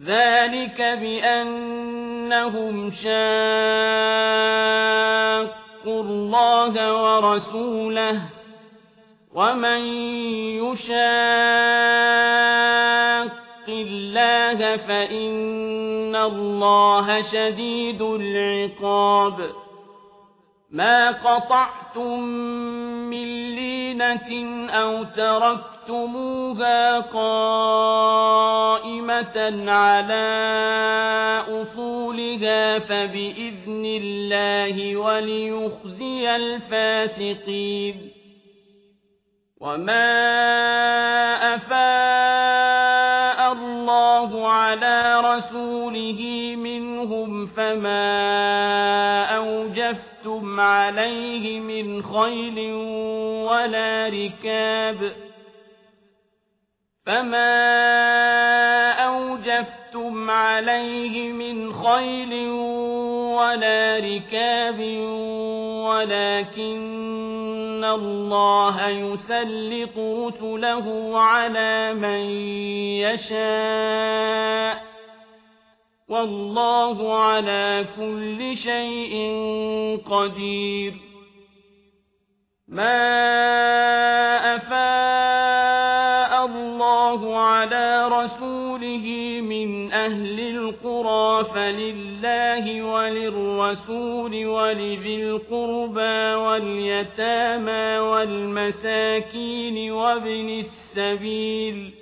ذلك بأنهم شاقوا الله ورسوله ومن يشاق الله فإن الله شديد العقاب ما قطعتم من لينة أو تركتموها على أصولها فبإذن الله وليخزي الفاسقين وما أفاء الله على رسوله منهم فما أوجفتم عليه من خيل ولا ركاب فما أوجفتم عليه من خيل ولا ركاب ولكن الله يسلط رسله على من يشاء. والله على كل شيء قدير. ما أفاء الله على رسوله أهل القرى فلله وللرسول ولذي القربى واليتامى والمساكين وابن السبيل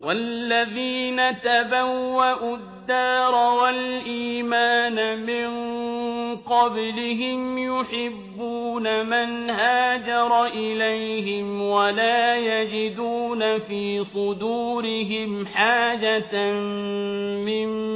والذين تبوأوا الدار والإيمان من قبلهم يحبون من هاجر إليهم ولا يجدون في صدورهم حاجة مما